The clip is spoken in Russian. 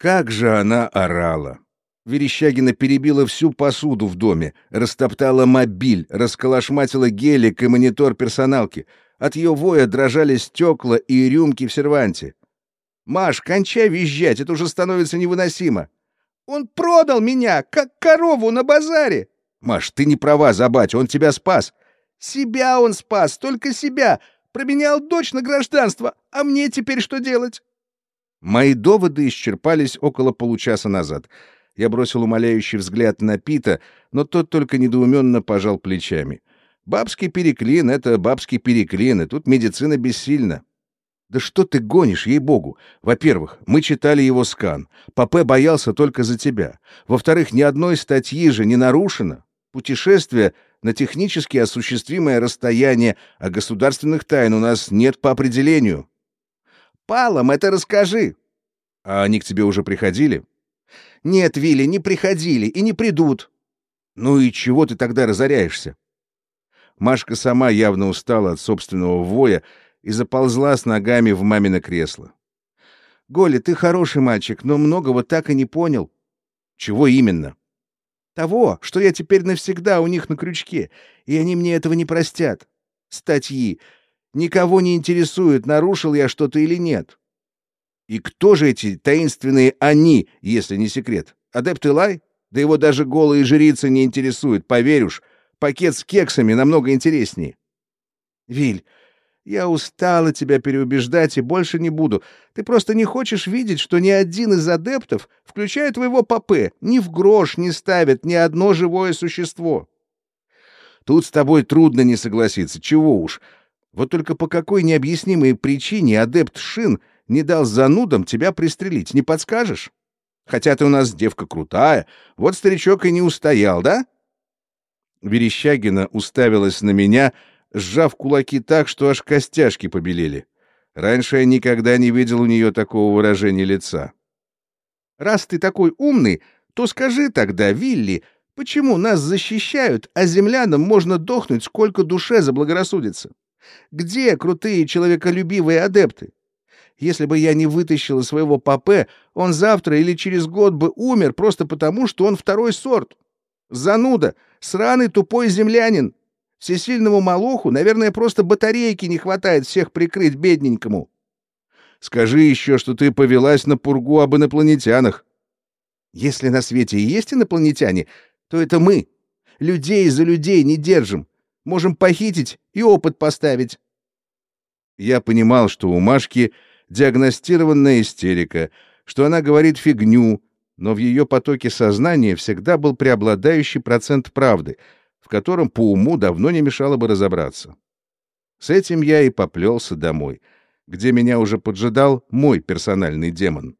Как же она орала! Верещагина перебила всю посуду в доме, растоптала мобиль, расколошматила гелик и монитор персоналки. От ее воя дрожали стекла и рюмки в серванте. «Маш, кончай визжать, это уже становится невыносимо!» «Он продал меня, как корову на базаре!» «Маш, ты не права за батю, он тебя спас!» «Себя он спас, только себя! Променял дочь на гражданство, а мне теперь что делать?» Мои доводы исчерпались около получаса назад — я бросил умоляющий взгляд на Пита, но тот только недоуменно пожал плечами. «Бабский переклин — это бабский переклин, и тут медицина бессильна». «Да что ты гонишь, ей-богу! Во-первых, мы читали его скан. Папе боялся только за тебя. Во-вторых, ни одной статьи же не нарушено. Путешествие на технически осуществимое расстояние, а государственных тайн у нас нет по определению». «Палом это расскажи!» «А они к тебе уже приходили?» Нет, Вилли, не приходили и не придут. Ну и чего ты тогда разоряешься? Машка сама явно устала от собственного воя и заползла с ногами в мамино кресло. Голя, ты хороший мальчик, но многого так и не понял. Чего именно? Того, что я теперь навсегда у них на крючке, и они мне этого не простят. Статьи. Никого не интересует, нарушил я что-то или нет. И кто же эти таинственные «они», если не секрет? Адепт Илай? Да его даже голые жрицы не интересуют, поверь уж. Пакет с кексами намного интереснее. Виль, я устала тебя переубеждать и больше не буду. Ты просто не хочешь видеть, что ни один из адептов, включая твоего папе, ни в грош не ставит ни одно живое существо. Тут с тобой трудно не согласиться, чего уж. Вот только по какой необъяснимой причине адепт Шин не дал занудам тебя пристрелить, не подскажешь? Хотя ты у нас девка крутая, вот старичок и не устоял, да?» Верещагина уставилась на меня, сжав кулаки так, что аж костяшки побелели. Раньше я никогда не видел у нее такого выражения лица. «Раз ты такой умный, то скажи тогда, Вилли, почему нас защищают, а землянам можно дохнуть сколько душе заблагорассудится? Где крутые человеколюбивые адепты? Если бы я не вытащила своего папе, он завтра или через год бы умер просто потому, что он второй сорт. Зануда, сраный тупой землянин. Всесильному малоху, наверное, просто батарейки не хватает всех прикрыть бедненькому. Скажи еще, что ты повелась на пургу об инопланетянах. Если на свете и есть инопланетяне, то это мы. Людей за людей не держим. Можем похитить и опыт поставить. Я понимал, что у Машки диагностированная истерика, что она говорит фигню, но в ее потоке сознания всегда был преобладающий процент правды, в котором по уму давно не мешало бы разобраться. С этим я и поплелся домой, где меня уже поджидал мой персональный демон.